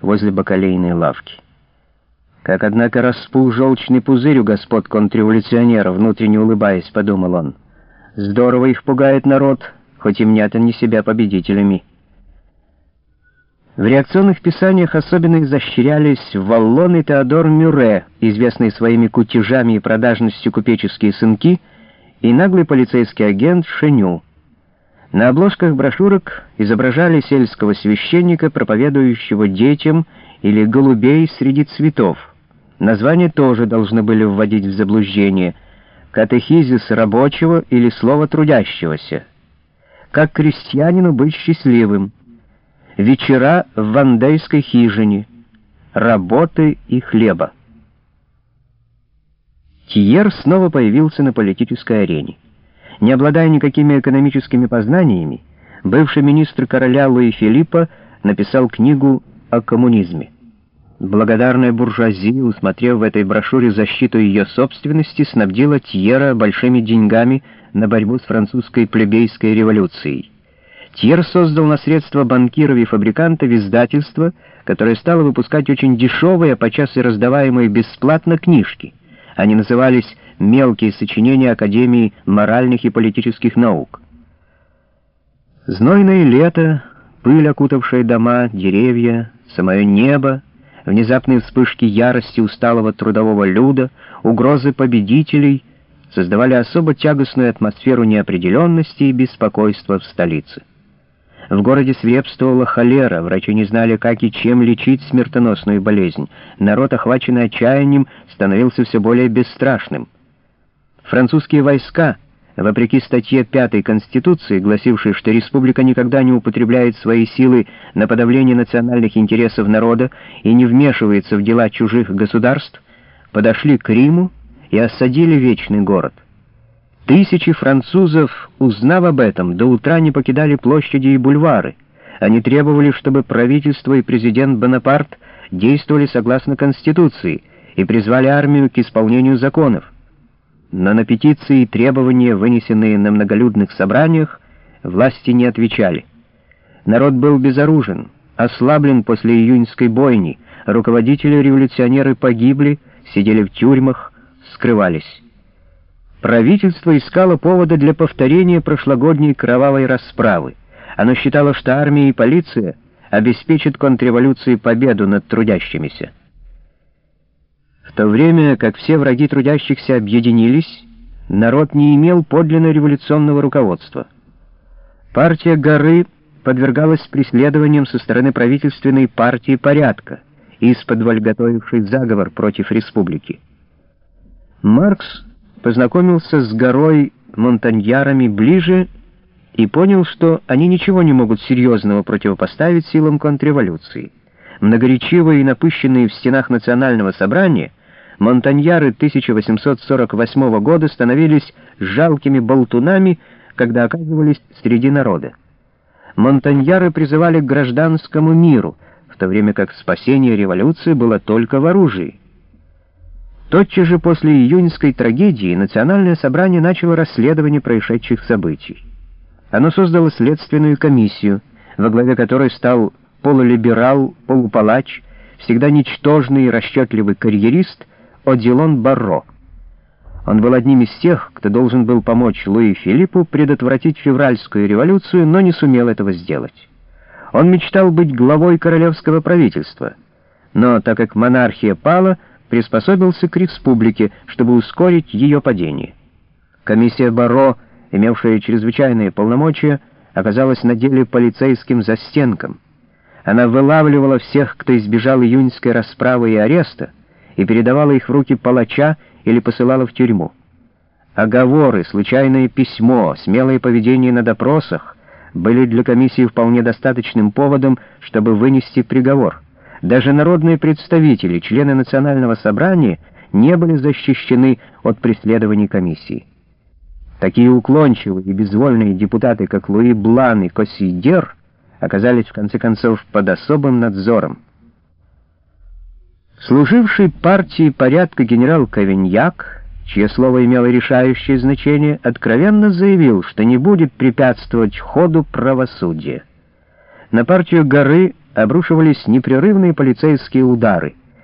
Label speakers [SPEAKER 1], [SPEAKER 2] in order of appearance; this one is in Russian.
[SPEAKER 1] возле бакалейной лавки. Как, однако, распул желчный пузырь у господ контрреволюционеров, внутренне улыбаясь, подумал он. Здорово их пугает народ, хоть и мнят они себя победителями. В реакционных писаниях особенно изощрялись Валлон и Теодор Мюре, известные своими кутежами и продажностью купеческие сынки, и наглый полицейский агент Шеню. На обложках брошюрок изображали сельского священника, проповедующего детям или голубей среди цветов. Названия тоже должны были вводить в заблуждение. Катехизис рабочего или слово трудящегося. Как крестьянину быть счастливым. Вечера в вандейской хижине. Работы и хлеба. Тиер снова появился на политической арене. Не обладая никакими экономическими познаниями, бывший министр короля Луи Филиппа написал книгу о коммунизме. Благодарная буржуазия, усмотрев в этой брошюре защиту ее собственности, снабдила Тьера большими деньгами на борьбу с французской плебейской революцией. Тьер создал на средства банкиров и фабрикантов издательство, которое стало выпускать очень дешевые, а подчас и раздаваемые бесплатно книжки. Они назывались «Мелкие сочинения Академии моральных и политических наук». Знойное лето, пыль, окутавшая дома, деревья, самое небо, внезапные вспышки ярости усталого трудового люда, угрозы победителей создавали особо тягостную атмосферу неопределенности и беспокойства в столице. В городе свирепствовала холера, врачи не знали, как и чем лечить смертоносную болезнь. Народ, охваченный отчаянием, становился все более бесстрашным. Французские войска, вопреки статье 5 Конституции, гласившей, что республика никогда не употребляет свои силы на подавление национальных интересов народа и не вмешивается в дела чужих государств, подошли к Риму и осадили Вечный город. Тысячи французов, узнав об этом, до утра не покидали площади и бульвары. Они требовали, чтобы правительство и президент Бонапарт действовали согласно Конституции и призвали армию к исполнению законов. Но на петиции и требования, вынесенные на многолюдных собраниях, власти не отвечали. Народ был безоружен, ослаблен после июньской бойни, руководители-революционеры погибли, сидели в тюрьмах, скрывались. Правительство искало повода для повторения прошлогодней кровавой расправы. Оно считало, что армия и полиция обеспечат контрреволюции победу над трудящимися. В то время как все враги трудящихся объединились, народ не имел подлинно революционного руководства. Партия горы подвергалась преследованиям со стороны правительственной партии порядка, из-под готовившей заговор против республики. Маркс познакомился с горой монтаньярами ближе и понял, что они ничего не могут серьезного противопоставить силам контрреволюции. Многоречивые и напыщенные в стенах национального собрания, монтаньяры 1848 года становились жалкими болтунами, когда оказывались среди народа. Монтаньяры призывали к гражданскому миру, в то время как спасение революции было только в оружии. Тотчас же после июньской трагедии Национальное собрание начало расследование происшедших событий. Оно создало следственную комиссию, во главе которой стал полулиберал, полупалач, всегда ничтожный и расчетливый карьерист Одилон Барро. Он был одним из тех, кто должен был помочь Луи Филиппу предотвратить февральскую революцию, но не сумел этого сделать. Он мечтал быть главой королевского правительства, но так как монархия пала, приспособился к республике, чтобы ускорить ее падение. Комиссия Баро, имевшая чрезвычайные полномочия, оказалась на деле полицейским застенком. Она вылавливала всех, кто избежал июньской расправы и ареста, и передавала их в руки палача или посылала в тюрьму. Оговоры, случайное письмо, смелое поведение на допросах были для комиссии вполне достаточным поводом, чтобы вынести приговор. Даже народные представители, члены национального собрания, не были защищены от преследований комиссии. Такие уклончивые и безвольные депутаты, как Луи Блан и Коссидер, оказались в конце концов под особым надзором. Служивший партии порядка генерал Кавиньяк, чье слово имело решающее значение, откровенно заявил, что не будет препятствовать ходу правосудия. На партию горы обрушивались непрерывные полицейские удары.